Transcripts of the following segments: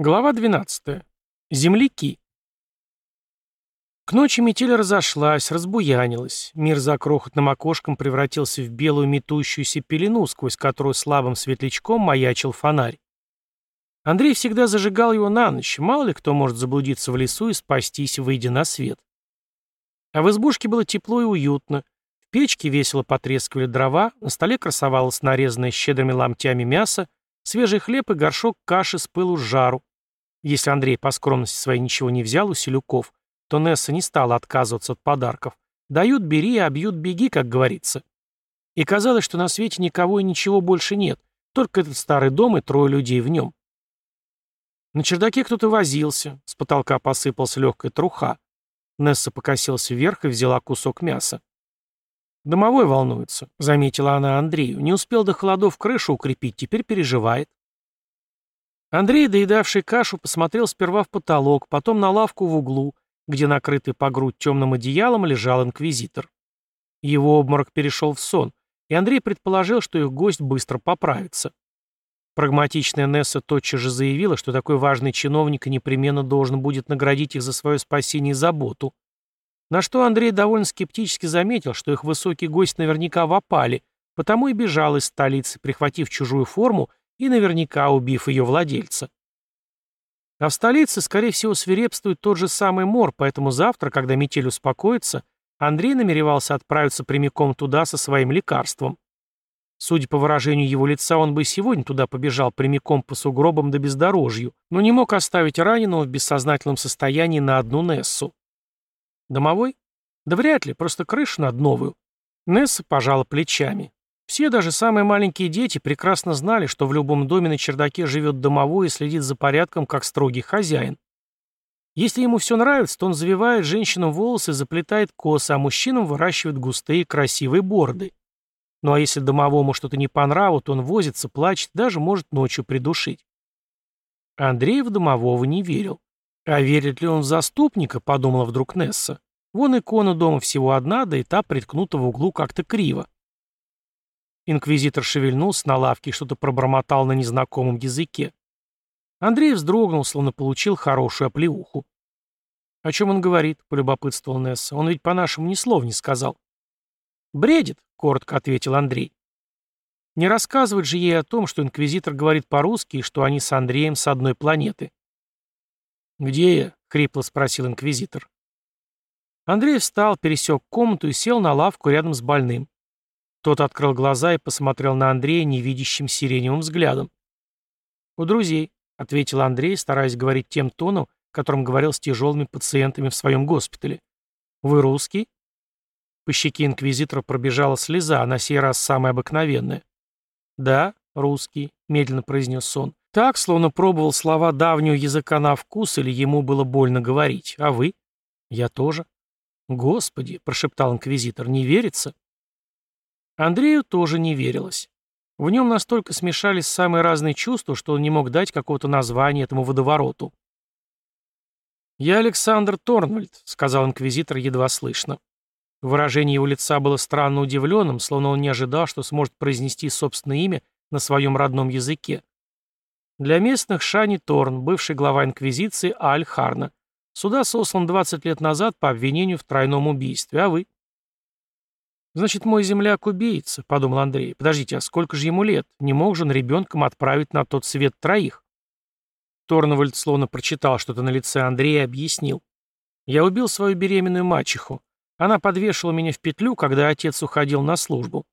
Глава 12. Земляки. К ночи метель разошлась, разбуянилась. Мир за крохотным окошком превратился в белую метущуюся пелену, сквозь которую слабым светлячком маячил фонарь. Андрей всегда зажигал его на ночь, мало ли кто может заблудиться в лесу и спастись, выйдя на свет. А в избушке было тепло и уютно. В печке весело потрескивали дрова, на столе красовалось нарезанное щедрыми ломтями мясо, свежий хлеб и горшок каши с пылу с жару. Если Андрей по скромности своей ничего не взял у Селюков, то Несса не стала отказываться от подарков. Дают – бери, а бьют – беги, как говорится. И казалось, что на свете никого и ничего больше нет, только этот старый дом и трое людей в нем. На чердаке кто-то возился, с потолка посыпалась легкая труха. Несса покосилась вверх и взяла кусок мяса. «Домовой волнуется», — заметила она Андрею. «Не успел до холодов крышу укрепить, теперь переживает». Андрей, доедавший кашу, посмотрел сперва в потолок, потом на лавку в углу, где накрытый по грудь темным одеялом лежал инквизитор. Его обморок перешел в сон, и Андрей предположил, что их гость быстро поправится. Прагматичная Несса тотчас же заявила, что такой важный чиновник непременно должен будет наградить их за свое спасение и заботу. На что Андрей довольно скептически заметил, что их высокий гость наверняка в опале, потому и бежал из столицы, прихватив чужую форму и наверняка убив ее владельца. А в столице, скорее всего, свирепствует тот же самый мор, поэтому завтра, когда метель успокоится, Андрей намеревался отправиться прямиком туда со своим лекарством. Судя по выражению его лица, он бы сегодня туда побежал прямиком по сугробам до бездорожью, но не мог оставить раненого в бессознательном состоянии на одну Нессу. Домовой? Да вряд ли, просто крышу над новую. Несса пожала плечами. Все, даже самые маленькие дети, прекрасно знали, что в любом доме на чердаке живет домовой и следит за порядком, как строгий хозяин. Если ему все нравится, то он завивает женщинам волосы, заплетает косы, а мужчинам выращивает густые красивые бороды. Ну а если домовому что-то не по нраву, то он возится, плачет, даже может ночью придушить. Андрей в домового не верил. А верит ли он в заступника, подумала вдруг Несса. Вон икона дома всего одна, да и та приткнута в углу как-то криво. Инквизитор шевельнулся на лавке и что-то пробормотал на незнакомом языке. Андрей вздрогнул, словно получил хорошую оплеуху. «О чем он говорит?» — полюбопытствовал Несса. «Он ведь по-нашему ни слова не сказал». «Бредит», — коротко ответил Андрей. Не рассказывать же ей о том, что инквизитор говорит по-русски и что они с Андреем с одной планеты. «Где я?» — хрипло спросил инквизитор. Андрей встал, пересек комнату и сел на лавку рядом с больным. Тот открыл глаза и посмотрел на Андрея невидящим сиреневым взглядом. «У друзей», — ответил Андрей, стараясь говорить тем тоном, которым говорил с тяжелыми пациентами в своем госпитале. «Вы русский?» По щеке инквизитора пробежала слеза, на сей раз самая обыкновенная. «Да, русский», — медленно произнес он. Так, словно пробовал слова давнего языка на вкус, или ему было больно говорить. А вы? Я тоже. Господи, прошептал инквизитор, не верится? Андрею тоже не верилось. В нем настолько смешались самые разные чувства, что он не мог дать какого-то названия этому водовороту. «Я Александр Торнвальд», — сказал инквизитор едва слышно. Выражение его лица было странно удивленным, словно он не ожидал, что сможет произнести собственное имя на своем родном языке. Для местных Шани Торн, бывший глава инквизиции Аль Харна. Сюда сослан 20 лет назад по обвинению в тройном убийстве, а вы? «Значит, мой земляк убийца», — подумал Андрей. «Подождите, а сколько же ему лет? Не мог же он ребенком отправить на тот свет троих?» Торнвальд словно прочитал что-то на лице Андрея и объяснил. «Я убил свою беременную мачеху. Она подвешивала меня в петлю, когда отец уходил на службу.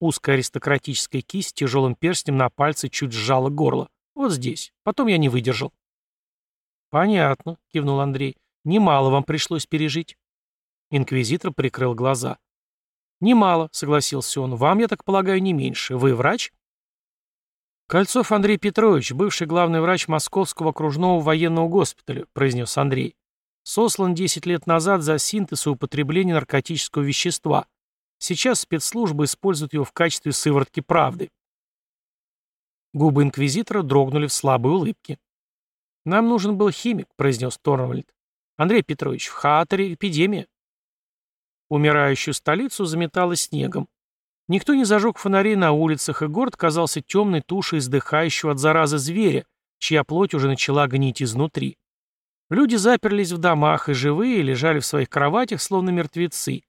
Узкая аристократическая кисть с тяжелым перстнем на пальце чуть сжала горло. Вот здесь. Потом я не выдержал». «Понятно», — кивнул Андрей. «Немало вам пришлось пережить». Инквизитор прикрыл глаза. «Немало», — согласился он. «Вам, я так полагаю, не меньше. Вы врач?» «Кольцов Андрей Петрович, бывший главный врач Московского окружного военного госпиталя», — произнес Андрей. «Сослан 10 лет назад за синтез и употребление наркотического вещества. Сейчас спецслужбы используют его в качестве сыворотки правды». Губы инквизитора дрогнули в слабой улыбке. «Нам нужен был химик», — произнес Торвальд. «Андрей Петрович, в Хаатере эпидемия». Умирающую столицу заметало снегом. Никто не зажег фонарей на улицах, и город казался темной тушей издыхающего от заразы зверя, чья плоть уже начала гнить изнутри. Люди заперлись в домах, и живые лежали в своих кроватях, словно мертвецы.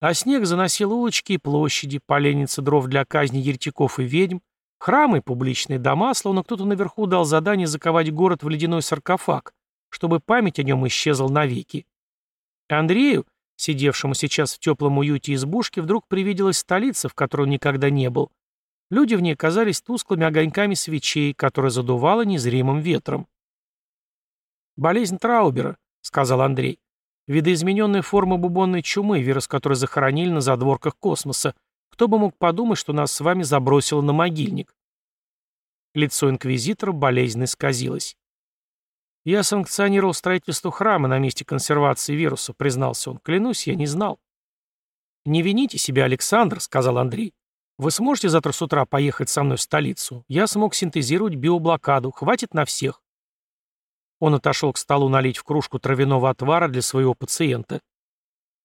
А снег заносил улочки и площади, поленницы дров для казни еретиков и ведьм, храмы и публичные дома, словно кто-то наверху дал задание заковать город в ледяной саркофаг, чтобы память о нем исчезла навеки. Андрею, сидевшему сейчас в теплом уюте избушки, вдруг привиделась столица, в которой он никогда не был. Люди в ней казались тусклыми огоньками свечей, которые задувало незримым ветром. «Болезнь Траубера», — сказал Андрей. «Видоизмененная форма бубонной чумы, вирус которой захоронили на задворках космоса. Кто бы мог подумать, что нас с вами забросило на могильник?» Лицо инквизитора болезненно исказилось. «Я санкционировал строительство храма на месте консервации вируса», — признался он. «Клянусь, я не знал». «Не вините себя, Александр», — сказал Андрей. «Вы сможете завтра с утра поехать со мной в столицу? Я смог синтезировать биоблокаду. Хватит на всех». Он отошел к столу налить в кружку травяного отвара для своего пациента.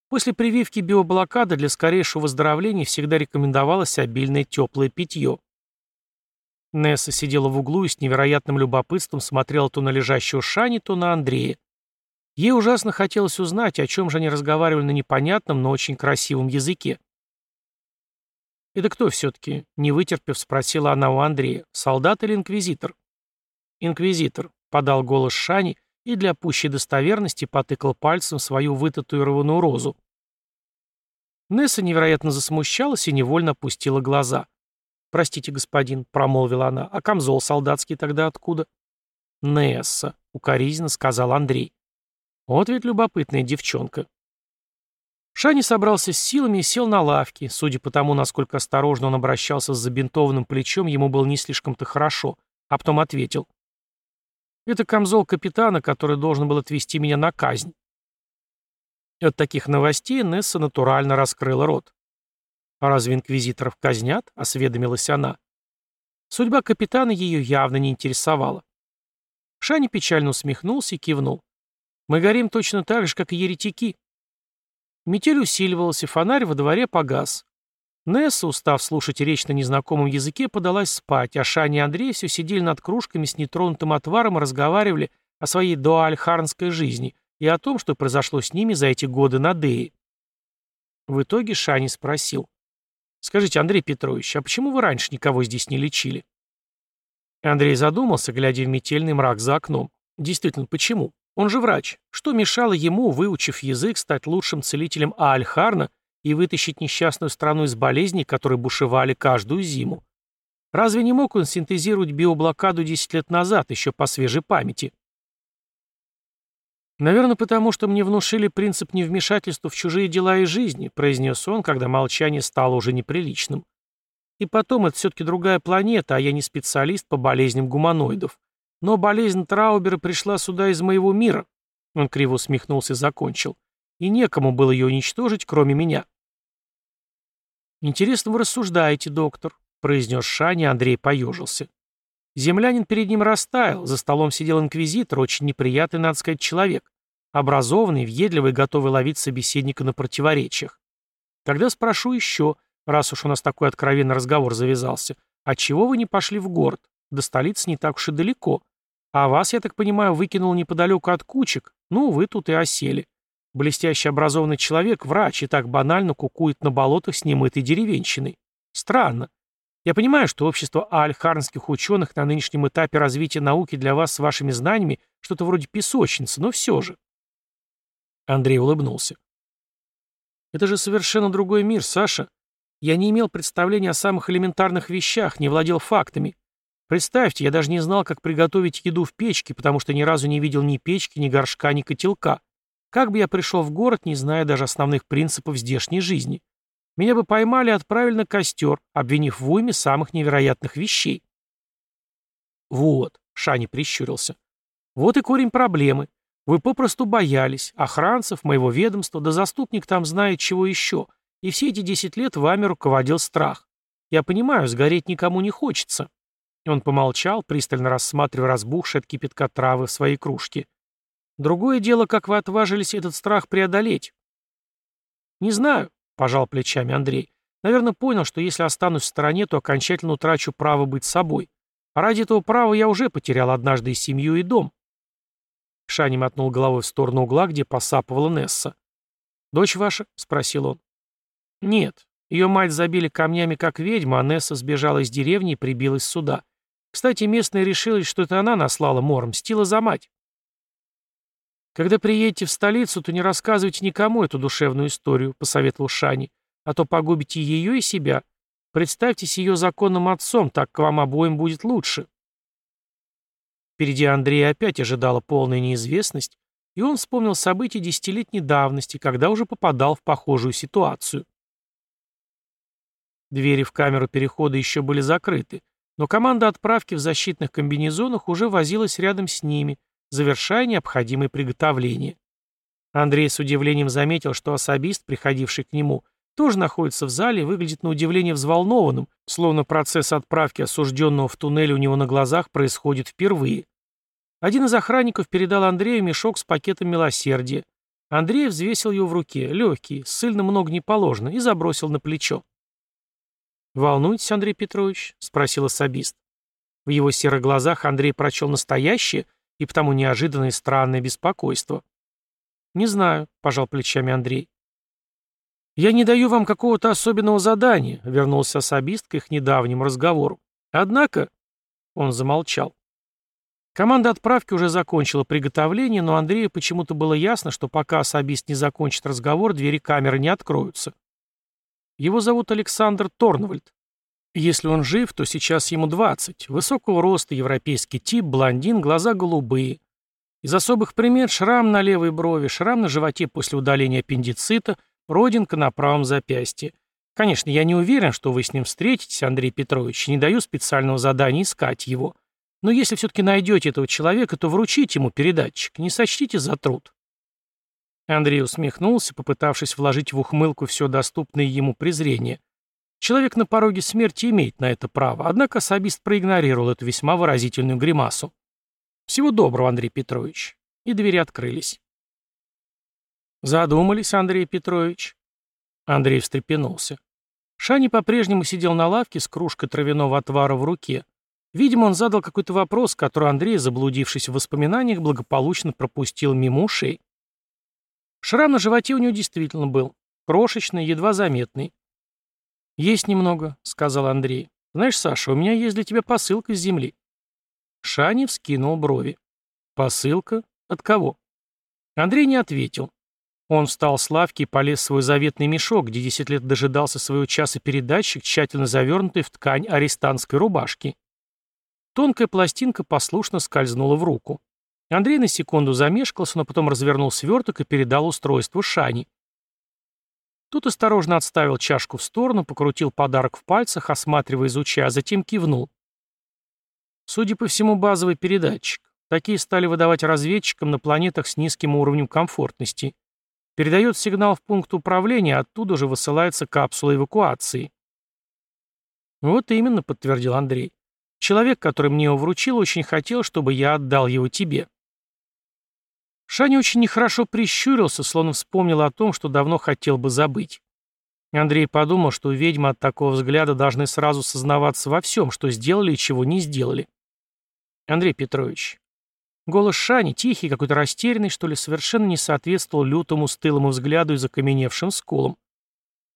После прививки биоблокады для скорейшего выздоровления всегда рекомендовалось обильное теплое питье. Несса сидела в углу и с невероятным любопытством смотрела то на лежащего Шани, то на Андрея. Ей ужасно хотелось узнать, о чем же они разговаривали на непонятном, но очень красивом языке. «Это кто все-таки?» — не вытерпев, спросила она у Андрея. «Солдат или инквизитор?» «Инквизитор», — подал голос Шани и для пущей достоверности потыкал пальцем свою вытатуированную розу. Несса невероятно засмущалась и невольно опустила глаза. «Простите, господин», — промолвила она, — «а камзол солдатский тогда откуда?» «Несса», — укоризненно сказал Андрей. «Вот ведь любопытная девчонка». Шани собрался с силами и сел на лавке. Судя по тому, насколько осторожно он обращался с забинтованным плечом, ему было не слишком-то хорошо, а потом ответил. Это камзол капитана, который должен был отвезти меня на казнь. От таких новостей Несса натурально раскрыла рот. «А разве инквизиторов казнят?» — осведомилась она. Судьба капитана ее явно не интересовала. Шани печально усмехнулся и кивнул. «Мы горим точно так же, как и еретики». Метель усиливалась, и фонарь во дворе погас. Несса, устав слушать речь на незнакомом языке, подалась спать, а Шани и Андрей все сидели над кружками с нетронутым отваром и разговаривали о своей дуальхарнской жизни и о том, что произошло с ними за эти годы на Дее. В итоге Шани спросил. «Скажите, Андрей Петрович, а почему вы раньше никого здесь не лечили?» Андрей задумался, глядя в метельный мрак за окном. Действительно, почему? Он же врач. Что мешало ему, выучив язык, стать лучшим целителем Аальхарна и вытащить несчастную страну из болезней, которые бушевали каждую зиму. Разве не мог он синтезировать биоблокаду 10 лет назад, еще по свежей памяти? «Наверное, потому что мне внушили принцип невмешательства в чужие дела и жизни», произнес он, когда молчание стало уже неприличным. «И потом, это все-таки другая планета, а я не специалист по болезням гуманоидов. Но болезнь Траубера пришла сюда из моего мира». Он криво усмехнулся и закончил и некому было ее уничтожить, кроме меня. «Интересно вы рассуждаете, доктор», — произнес Шани, Андрей поежился. Землянин перед ним растаял, за столом сидел инквизитор, очень неприятный, надо сказать, человек, образованный, въедливый, готовый ловить собеседника на противоречиях. Тогда спрошу еще, раз уж у нас такой откровенный разговор завязался, а чего вы не пошли в город? До столицы не так уж и далеко. А вас, я так понимаю, выкинул неподалеку от кучек. Ну, вы тут и осели. Блестяще образованный человек, врач, и так банально кукует на болотах с немытой деревенщиной. Странно. Я понимаю, что общество альхарнских ученых на нынешнем этапе развития науки для вас с вашими знаниями что-то вроде песочницы, но все же. Андрей улыбнулся. Это же совершенно другой мир, Саша. Я не имел представления о самых элементарных вещах, не владел фактами. Представьте, я даже не знал, как приготовить еду в печке, потому что ни разу не видел ни печки, ни горшка, ни котелка. Как бы я пришел в город, не зная даже основных принципов здешней жизни? Меня бы поймали и отправили на костер, обвинив в уйме самых невероятных вещей. Вот, Шани прищурился. Вот и корень проблемы. Вы попросту боялись. Охранцев, моего ведомства, да заступник там знает чего еще. И все эти десять лет вами руководил страх. Я понимаю, сгореть никому не хочется. Он помолчал, пристально рассматривая разбухшие от кипятка травы в своей кружке. Другое дело, как вы отважились этот страх преодолеть. Не знаю, пожал плечами Андрей. Наверное, понял, что если останусь в стороне, то окончательно утрачу право быть собой. А ради этого права я уже потерял однажды и семью, и дом. Шани мотнул головой в сторону угла, где посапывала Несса. «Дочь ваша?» — спросил он. «Нет. Ее мать забили камнями как ведьма, а Несса сбежала из деревни и прибилась сюда. Кстати, местные решили, что это она наслала мор, мстила за мать. «Когда приедете в столицу, то не рассказывайте никому эту душевную историю», — посоветовал Шани, «а то погубите ее и себя. Представьтесь ее законным отцом, так к вам обоим будет лучше». Впереди Андрея опять ожидала полная неизвестность, и он вспомнил события десятилетней давности, когда уже попадал в похожую ситуацию. Двери в камеру перехода еще были закрыты, но команда отправки в защитных комбинезонах уже возилась рядом с ними, завершая необходимые приготовления. Андрей с удивлением заметил, что особист, приходивший к нему, тоже находится в зале и выглядит на удивление взволнованным, словно процесс отправки осужденного в туннеле у него на глазах происходит впервые. Один из охранников передал Андрею мешок с пакетом милосердия. Андрей взвесил его в руке, легкий, ссыльно много не положено, и забросил на плечо. «Волнуетесь, Андрей Петрович?» — спросил особист. В его серых глазах Андрей прочел настоящее и потому неожиданное странное беспокойство. «Не знаю», — пожал плечами Андрей. «Я не даю вам какого-то особенного задания», — вернулся особист к их недавнему разговору. «Однако...» — он замолчал. Команда отправки уже закончила приготовление, но Андрею почему-то было ясно, что пока особист не закончит разговор, двери камеры не откроются. Его зовут Александр Торнвальд. Если он жив, то сейчас ему 20. Высокого роста, европейский тип, блондин, глаза голубые. Из особых примет шрам на левой брови, шрам на животе после удаления аппендицита, родинка на правом запястье. Конечно, я не уверен, что вы с ним встретитесь, Андрей Петрович, не даю специального задания искать его. Но если все-таки найдете этого человека, то вручите ему передатчик, не сочтите за труд. Андрей усмехнулся, попытавшись вложить в ухмылку все доступное ему презрение. Человек на пороге смерти имеет на это право, однако особист проигнорировал эту весьма выразительную гримасу. «Всего доброго, Андрей Петрович». И двери открылись. «Задумались, Андрей Петрович?» Андрей встрепенулся. Шани по-прежнему сидел на лавке с кружкой травяного отвара в руке. Видимо, он задал какой-то вопрос, который Андрей, заблудившись в воспоминаниях, благополучно пропустил мимо ушей. Шрам на животе у него действительно был. Крошечный, едва заметный. «Есть немного», — сказал Андрей. «Знаешь, Саша, у меня есть для тебя посылка с земли». Шани вскинул брови. «Посылка? От кого?» Андрей не ответил. Он встал с лавки и полез в свой заветный мешок, где десять лет дожидался своего часа передатчик, тщательно завернутый в ткань арестантской рубашки. Тонкая пластинка послушно скользнула в руку. Андрей на секунду замешкался, но потом развернул сверток и передал устройство Шани. Тут осторожно отставил чашку в сторону, покрутил подарок в пальцах, осматривая, изучая, а затем кивнул. Судя по всему, базовый передатчик. Такие стали выдавать разведчикам на планетах с низким уровнем комфортности. Передает сигнал в пункт управления, оттуда же высылается капсула эвакуации. «Вот именно», — подтвердил Андрей. «Человек, который мне его вручил, очень хотел, чтобы я отдал его тебе». Шаня очень нехорошо прищурился, словно вспомнил о том, что давно хотел бы забыть. Андрей подумал, что ведьмы от такого взгляда должны сразу сознаваться во всем, что сделали и чего не сделали. Андрей Петрович. Голос Шани, тихий, какой-то растерянный, что ли, совершенно не соответствовал лютому стылому взгляду и закаменевшим скулам.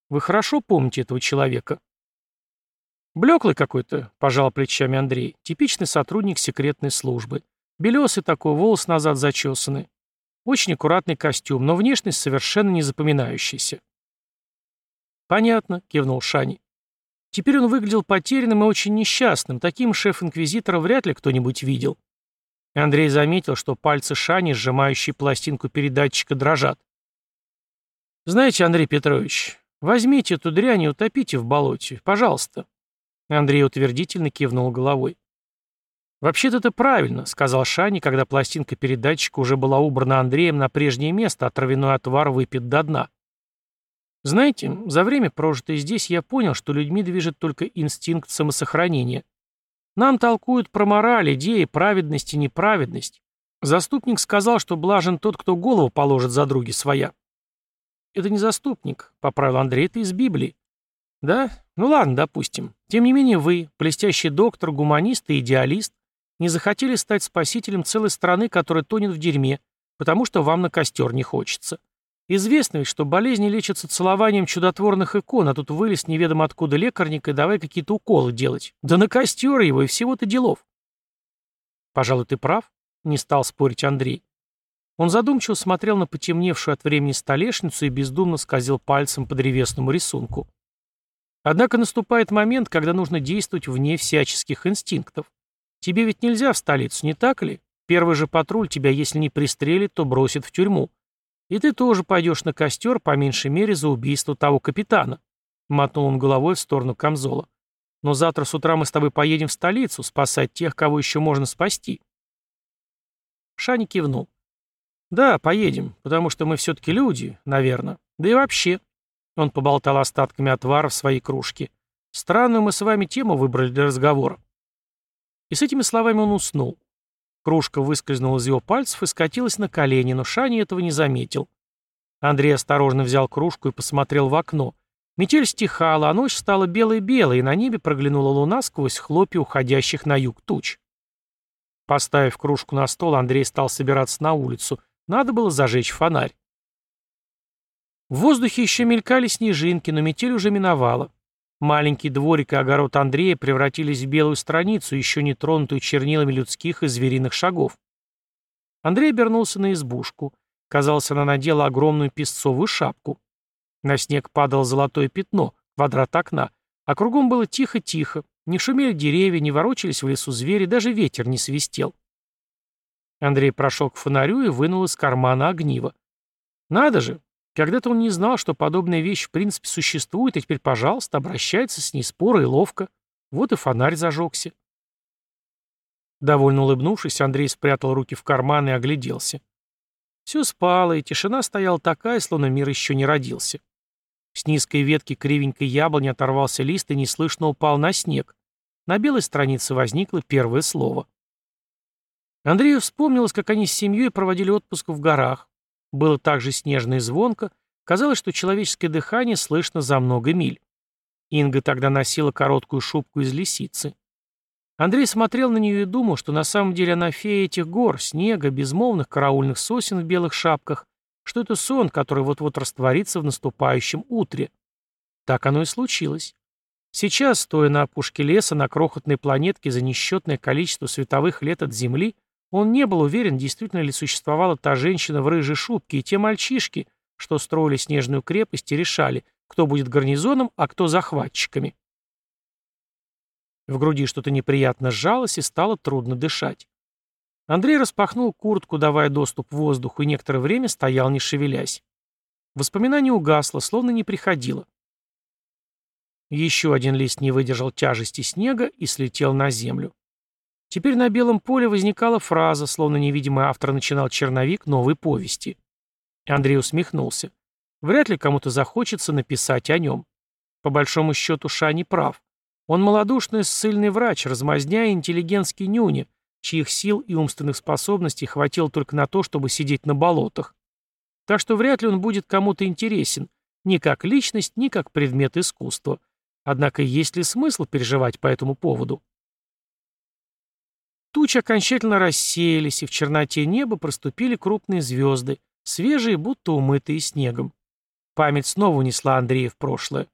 Вы хорошо помните этого человека? Блеклый какой-то, пожал плечами Андрей, типичный сотрудник секретной службы. Белесый такой, волос назад зачесанный. Очень аккуратный костюм, но внешность совершенно не запоминающаяся. «Понятно», — кивнул Шани. Теперь он выглядел потерянным и очень несчастным. Таким шеф-инквизитора вряд ли кто-нибудь видел. Андрей заметил, что пальцы Шани, сжимающие пластинку передатчика, дрожат. «Знаете, Андрей Петрович, возьмите эту дрянь и утопите в болоте. Пожалуйста». Андрей утвердительно кивнул головой. «Вообще-то это правильно», — сказал Шани, когда пластинка передатчика уже была убрана Андреем на прежнее место, а травяной отвар выпит до дна. «Знаете, за время, прожитое здесь, я понял, что людьми движет только инстинкт самосохранения. Нам толкуют про мораль, идеи, праведность и неправедность. Заступник сказал, что блажен тот, кто голову положит за други своя». «Это не заступник», — поправил Андрей, — «это из Библии». «Да? Ну ладно, допустим. Тем не менее вы, блестящий доктор, гуманист и идеалист, не захотели стать спасителем целой страны, которая тонет в дерьме, потому что вам на костер не хочется. Известно ведь, что болезни лечатся целованием чудотворных икон, а тут вылез неведомо откуда лекарник и давай какие-то уколы делать. Да на костер его и всего-то делов. Пожалуй, ты прав, не стал спорить Андрей. Он задумчиво смотрел на потемневшую от времени столешницу и бездумно скользил пальцем по древесному рисунку. Однако наступает момент, когда нужно действовать вне всяческих инстинктов. Тебе ведь нельзя в столицу, не так ли? Первый же патруль тебя, если не пристрелит, то бросит в тюрьму. И ты тоже пойдешь на костер, по меньшей мере, за убийство того капитана. Мотнул он головой в сторону Камзола. Но завтра с утра мы с тобой поедем в столицу, спасать тех, кого еще можно спасти. Шани кивнул. Да, поедем, потому что мы все-таки люди, наверное. Да и вообще. Он поболтал остатками отвара в своей кружке. Странную мы с вами тему выбрали для разговора. И с этими словами он уснул. Кружка выскользнула из его пальцев и скатилась на колени, но Шани этого не заметил. Андрей осторожно взял кружку и посмотрел в окно. Метель стихала, а ночь стала белой-белой, и на небе проглянула луна сквозь хлопья уходящих на юг туч. Поставив кружку на стол, Андрей стал собираться на улицу. Надо было зажечь фонарь. В воздухе еще мелькали снежинки, но метель уже миновала. Маленький дворик и огород Андрея превратились в белую страницу, еще не тронутую чернилами людских и звериных шагов. Андрей обернулся на избушку. Казалось, она надела огромную песцовую шапку. На снег падало золотое пятно, квадрат окна, а кругом было тихо-тихо, не шумели деревья, не ворочались в лесу звери, даже ветер не свистел. Андрей прошел к фонарю и вынул из кармана огниво. Надо же, когда-то он не знал, что подобная вещь в принципе существует, и теперь, пожалуйста, обращается с ней споро и ловко. Вот и фонарь зажегся. Довольно улыбнувшись, Андрей спрятал руки в карман и огляделся. Все спало, и тишина стояла такая, словно мир еще не родился. С низкой ветки кривенькой яблони оторвался лист и неслышно упал на снег. На белой странице возникло первое слово. Андрею вспомнилось, как они с семьей проводили отпуск в горах. Было также снежно и звонко, казалось, что человеческое дыхание слышно за много миль. Инга тогда носила короткую шубку из лисицы. Андрей смотрел на нее и думал, что на самом деле она фея этих гор, снега, безмолвных караульных сосен в белых шапках, что это сон, который вот-вот растворится в наступающем утре. Так оно и случилось. Сейчас, стоя на опушке леса на крохотной планетке за несчетное количество световых лет от Земли, он не был уверен, действительно ли существовала та женщина в рыжей шубке и те мальчишки, что строили снежную крепость и решали, кто будет гарнизоном, а кто захватчиками. В груди что-то неприятно сжалось и стало трудно дышать. Андрей распахнул куртку, давая доступ в воздух, и некоторое время стоял, не шевелясь. Воспоминание угасло, словно не приходило. Еще один лист не выдержал тяжести снега и слетел на землю. Теперь на белом поле возникала фраза, словно невидимый автор начинал черновик новой повести. Андрей усмехнулся. Вряд ли кому-то захочется написать о нем. По большому счету Шани прав. Он малодушный ссыльный врач, размазня интеллигентский нюня, чьих сил и умственных способностей хватило только на то, чтобы сидеть на болотах. Так что вряд ли он будет кому-то интересен, ни как личность, ни как предмет искусства. Однако есть ли смысл переживать по этому поводу? Тучи окончательно рассеялись, и в черноте неба проступили крупные звезды, свежие, будто умытые снегом. Память снова унесла Андрея в прошлое.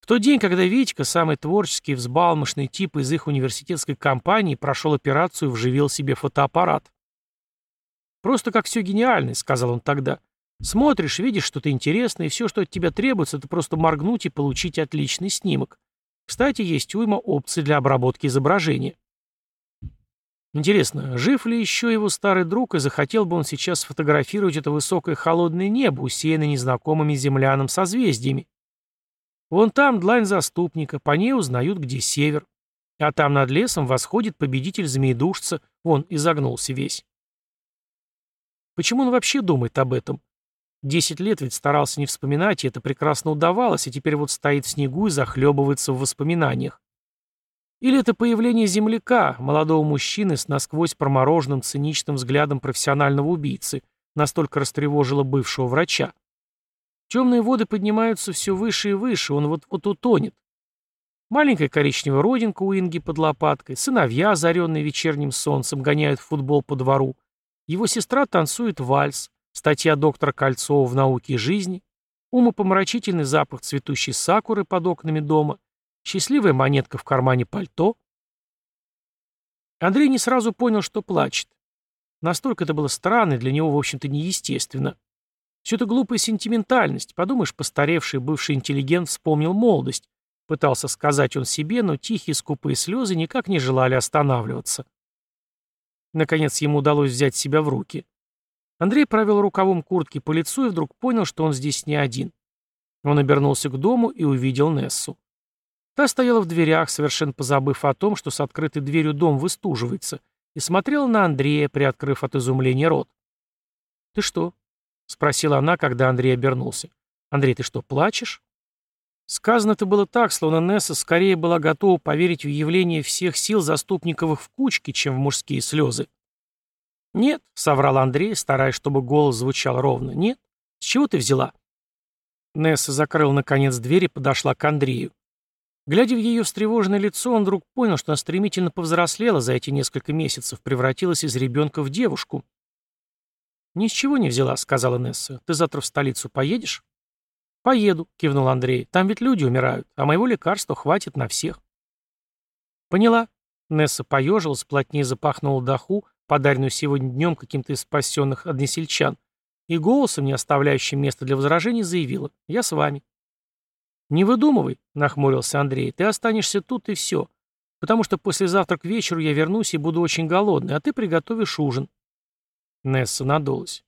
В тот день, когда Витька, самый творческий и взбалмошный тип из их университетской компании, прошел операцию и вживил себе фотоаппарат. «Просто как все гениально», — сказал он тогда. «Смотришь, видишь что-то интересное, и все, что от тебя требуется, это просто моргнуть и получить отличный снимок. Кстати, есть уйма опций для обработки изображения». Интересно, жив ли еще его старый друг, и захотел бы он сейчас сфотографировать это высокое холодное небо, усеянное незнакомыми землянам созвездиями? Вон там длань заступника, по ней узнают, где север. А там над лесом восходит победитель змеедушца, вон изогнулся весь. Почему он вообще думает об этом? Десять лет ведь старался не вспоминать, и это прекрасно удавалось, и теперь вот стоит в снегу и захлебывается в воспоминаниях. Или это появление земляка, молодого мужчины с насквозь промороженным циничным взглядом профессионального убийцы, настолько растревожило бывшего врача. Темные воды поднимаются все выше и выше, он вот-вот утонет. Маленькая коричневая родинка у Инги под лопаткой, сыновья, озаренные вечерним солнцем, гоняют футбол по двору. Его сестра танцует вальс, статья доктора Кольцова в науке и жизни, умопомрачительный запах цветущей сакуры под окнами дома, счастливая монетка в кармане пальто. Андрей не сразу понял, что плачет. Настолько это было странно и для него, в общем-то, неестественно. Все это глупая сентиментальность. Подумаешь, постаревший бывший интеллигент вспомнил молодость. Пытался сказать он себе, но тихие скупые слезы никак не желали останавливаться. Наконец ему удалось взять себя в руки. Андрей провел рукавом куртки по лицу и вдруг понял, что он здесь не один. Он обернулся к дому и увидел Нессу. Та стояла в дверях, совершенно позабыв о том, что с открытой дверью дом выстуживается, и смотрела на Андрея, приоткрыв от изумления рот. «Ты что, — спросила она, когда Андрей обернулся. «Андрей, ты что, плачешь?» Сказано это было так, словно Несса скорее была готова поверить в явление всех сил заступниковых в кучке, чем в мужские слезы. «Нет», — соврал Андрей, стараясь, чтобы голос звучал ровно. «Нет. С чего ты взяла?» Несса закрыла наконец дверь и подошла к Андрею. Глядя в ее встревоженное лицо, он вдруг понял, что она стремительно повзрослела за эти несколько месяцев, превратилась из ребенка в девушку. «Ни с чего не взяла», — сказала Несса. «Ты завтра в столицу поедешь?» «Поеду», — кивнул Андрей. «Там ведь люди умирают, а моего лекарства хватит на всех». «Поняла». Несса поежилась, плотнее запахнула доху, подаренную сегодня днем каким-то из спасенных однесельчан, и голосом, не оставляющим места для возражений, заявила «Я с вами». «Не выдумывай», — нахмурился Андрей, — «ты останешься тут и все, потому что послезавтра к вечеру я вернусь и буду очень голодный, а ты приготовишь ужин. Несса надулась.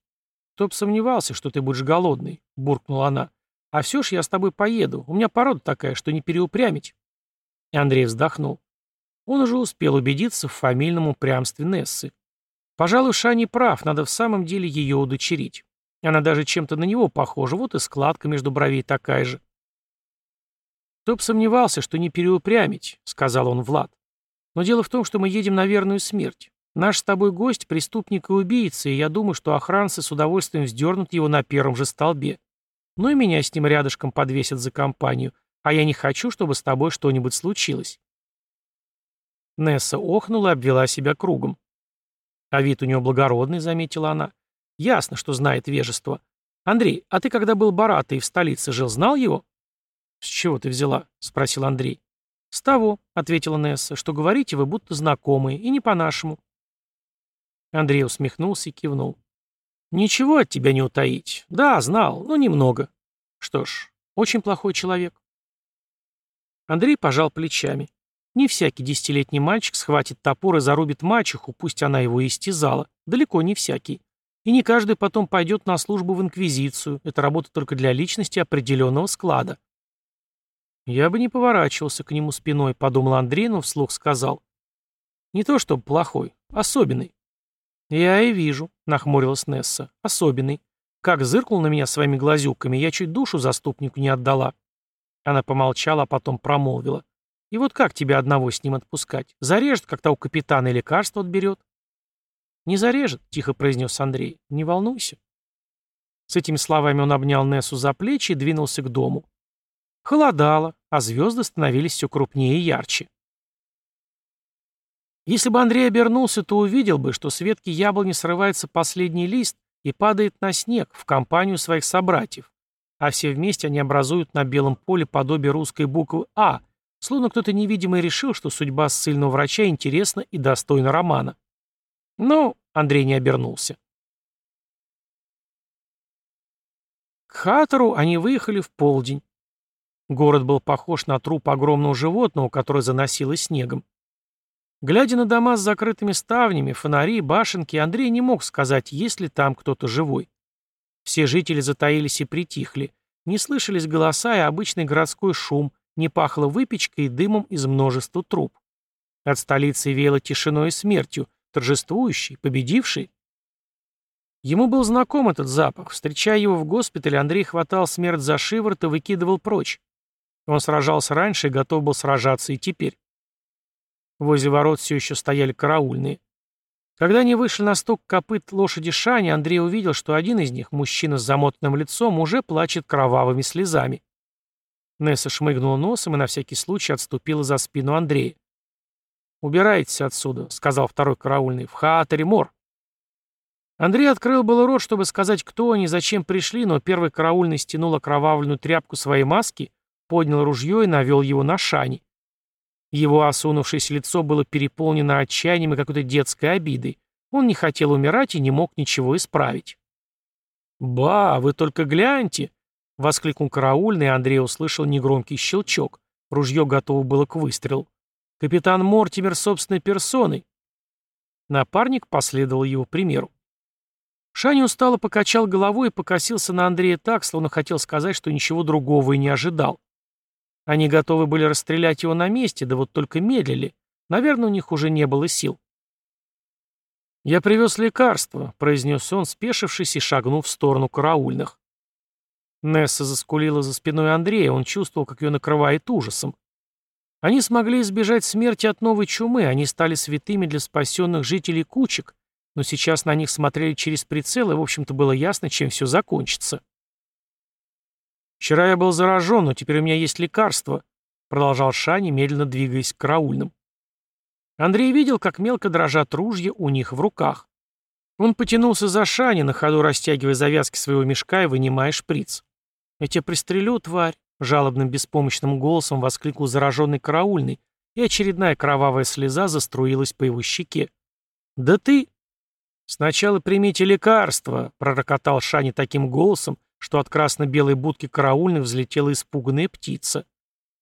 «Кто б сомневался, что ты будешь голодный», — буркнула она. «А все ж я с тобой поеду. У меня порода такая, что не переупрямить». И Андрей вздохнул. Он уже успел убедиться в фамильном упрямстве Нессы. Пожалуй, Шани прав, надо в самом деле ее удочерить. Она даже чем-то на него похожа, вот и складка между бровей такая же. «Кто б сомневался, что не переупрямить», — сказал он Влад. «Но дело в том, что мы едем на верную смерть. Наш с тобой гость — преступник и убийца, и я думаю, что охранцы с удовольствием вздернут его на первом же столбе. Ну и меня с ним рядышком подвесят за компанию, а я не хочу, чтобы с тобой что-нибудь случилось». Несса охнула и обвела себя кругом. «А вид у него благородный», — заметила она. «Ясно, что знает вежество. Андрей, а ты когда был Баратой в столице жил, знал его?» «С чего ты взяла?» — спросил Андрей. «С того», — ответила Несса, — «что говорите вы будто знакомые, и не по-нашему. Андрей усмехнулся и кивнул. «Ничего от тебя не утаить. Да, знал, но немного. Что ж, очень плохой человек». Андрей пожал плечами. Не всякий десятилетний мальчик схватит топор и зарубит мачеху, пусть она его истязала. Далеко не всякий. И не каждый потом пойдет на службу в инквизицию. Это работа только для личности определенного склада. Я бы не поворачивался к нему спиной, подумал Андрей, но вслух сказал. Не то чтобы плохой, особенный. «Я и вижу», — нахмурилась Несса. «Особенный. Как зыркнул на меня своими глазюками, я чуть душу заступнику не отдала». Она помолчала, а потом промолвила. «И вот как тебя одного с ним отпускать? Зарежет, как-то у капитана лекарство отберет?» «Не зарежет», — тихо произнес Андрей. «Не волнуйся». С этими словами он обнял Нессу за плечи и двинулся к дому. Холодало, а звезды становились все крупнее и ярче. Если бы Андрей обернулся, то увидел бы, что с ветки яблони срывается последний лист и падает на снег в компанию своих собратьев, а все вместе они образуют на белом поле подобие русской буквы «А», словно кто-то невидимый решил, что судьба ссыльного врача интересна и достойна романа. Но Андрей не обернулся. К Хатору они выехали в полдень. Город был похож на труп огромного животного, которое заносило снегом. Глядя на дома с закрытыми ставнями, фонари, башенки, Андрей не мог сказать, есть ли там кто-то живой. Все жители затаились и притихли. Не слышались голоса и обычный городской шум, не пахло выпечкой и дымом из множества труб. От столицы веяло тишиной и смертью, торжествующей, победившей. Ему был знаком этот запах. Встречая его в госпитале, Андрей хватал смерть за шиворот и выкидывал прочь. Он сражался раньше и готов был сражаться и теперь. Возле ворот все еще стояли караульные. Когда они вышли на стук копыт лошади Шани, Андрей увидел, что один из них, мужчина с замотанным лицом, уже плачет кровавыми слезами. Несса шмыгнула носом и на всякий случай отступила за спину Андрея. «Убирайтесь отсюда», — сказал второй караульный, — «в Хаатере мор». Андрей открыл было рот, чтобы сказать, кто они, зачем пришли, но первый караульный стянул окровавленную тряпку своей маски, поднял ружье и навел его на Шани. Его осунувшееся лицо было переполнено отчаянием и какой-то детской обидой. Он не хотел умирать и не мог ничего исправить. «Ба, вы только гляньте!» — воскликнул караульный, и Андрей услышал негромкий щелчок. Ружье готово было к выстрелу. «Капитан Мортимер собственной персоной!» Напарник последовал его примеру. Шани устало покачал головой и покосился на Андрея так, словно хотел сказать, что ничего другого и не ожидал. Они готовы были расстрелять его на месте, да вот только медлили. Наверное, у них уже не было сил. «Я привез лекарство», — произнес он, спешившись и шагнув в сторону караульных. Несса заскулила за спиной Андрея, он чувствовал, как ее накрывает ужасом. Они смогли избежать смерти от новой чумы, они стали святыми для спасенных жителей кучек, но сейчас на них смотрели через прицел, и, в общем-то, было ясно, чем все закончится. «Вчера я был заражен, но теперь у меня есть лекарство», — продолжал Шани, медленно двигаясь к караульным. Андрей видел, как мелко дрожат ружья у них в руках. Он потянулся за Шани, на ходу растягивая завязки своего мешка и вынимая шприц. «Я тебя пристрелю, тварь!» — жалобным беспомощным голосом воскликнул зараженный караульный, и очередная кровавая слеза заструилась по его щеке. «Да ты...» «Сначала примите лекарство», — пророкотал Шани таким голосом, что от красно-белой будки караульных взлетела испуганная птица.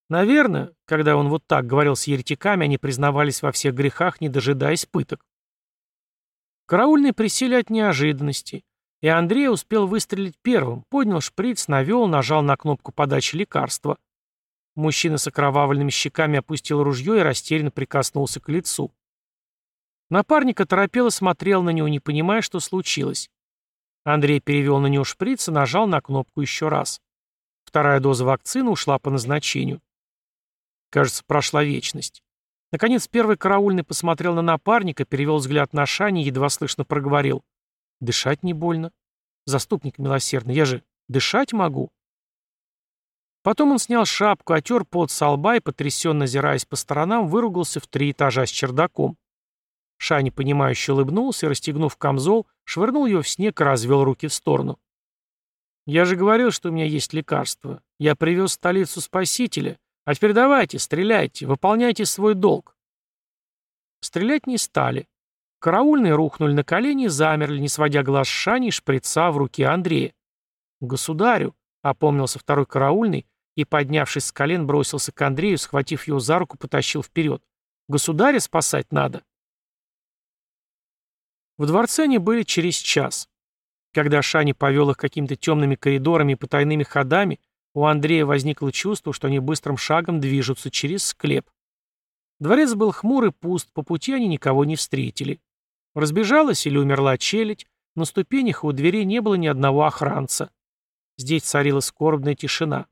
Наверное, когда он вот так говорил с еретиками, они признавались во всех грехах, не дожидаясь пыток. Караульные присели от неожиданности, и Андрей успел выстрелить первым, поднял шприц, навел, нажал на кнопку подачи лекарства. Мужчина с окровавленными щеками опустил ружье и растерянно прикоснулся к лицу. Напарник оторопело смотрел на него, не понимая, что случилось. Андрей перевел на него шприц и нажал на кнопку еще раз. Вторая доза вакцины ушла по назначению. Кажется, прошла вечность. Наконец, первый караульный посмотрел на напарника, перевел взгляд на Шани и едва слышно проговорил. «Дышать не больно. Заступник милосердный, я же дышать могу». Потом он снял шапку, отер пот со лба и, потрясенно озираясь по сторонам, выругался в три этажа с чердаком. Шани, понимающе улыбнулся и, расстегнув камзол, швырнул ее в снег и развел руки в сторону. «Я же говорил, что у меня есть лекарство. Я привез в столицу Спасителя. А теперь давайте, стреляйте, выполняйте свой долг». Стрелять не стали. Караульные рухнули на колени замерли, не сводя глаз Шани и шприца в руке Андрея. «Государю», — опомнился второй караульный и, поднявшись с колен, бросился к Андрею, схватив его за руку, потащил вперед. «Государя спасать надо». В дворце они были через час. Когда Шани повел их какими-то темными коридорами и потайными ходами, у Андрея возникло чувство, что они быстрым шагом движутся через склеп. Дворец был хмур и пуст, по пути они никого не встретили. Разбежалась или умерла челядь, на ступенях у дверей не было ни одного охранца. Здесь царила скорбная тишина.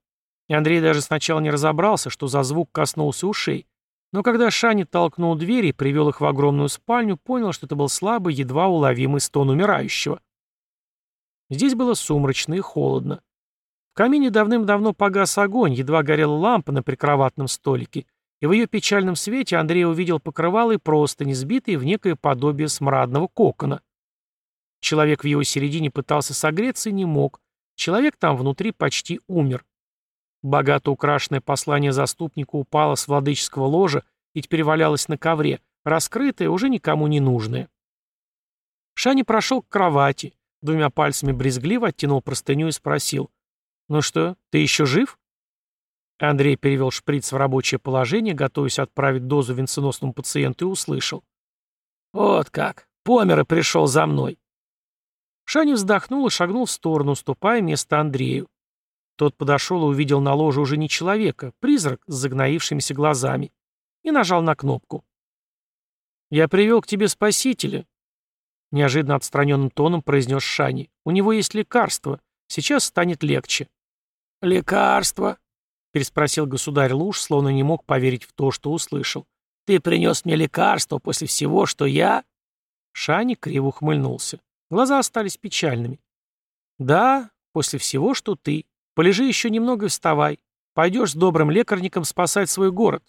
И Андрей даже сначала не разобрался, что за звук коснулся ушей, но когда Шани толкнул дверь и привел их в огромную спальню, понял, что это был слабый, едва уловимый стон умирающего. Здесь было сумрачно и холодно. В камине давным-давно погас огонь, едва горела лампа на прикроватном столике, и в ее печальном свете Андрей увидел покрывало и простыни, сбитые в некое подобие смрадного кокона. Человек в его середине пытался согреться и не мог. Человек там внутри почти умер. Богато украшенное послание заступника упало с владыческого ложа и теперь валялось на ковре, раскрытое, уже никому не нужное. Шани прошел к кровати, двумя пальцами брезгливо оттянул простыню и спросил. «Ну что, ты еще жив?» Андрей перевел шприц в рабочее положение, готовясь отправить дозу венценосному пациенту, и услышал. «Вот как! Помер и пришел за мной!» Шани вздохнул и шагнул в сторону, уступая место Андрею. Тот подошел и увидел на ложе уже не человека, призрак с загноившимися глазами, и нажал на кнопку. «Я привел к тебе спасителя», — неожиданно отстраненным тоном произнес Шани. «У него есть лекарство. Сейчас станет легче». «Лекарство?» — переспросил государь Луж, словно не мог поверить в то, что услышал. «Ты принес мне лекарство после всего, что я...» Шани криво ухмыльнулся. Глаза остались печальными. «Да, после всего, что ты...» Полежи еще немного и вставай. Пойдешь с добрым лекарником спасать свой город.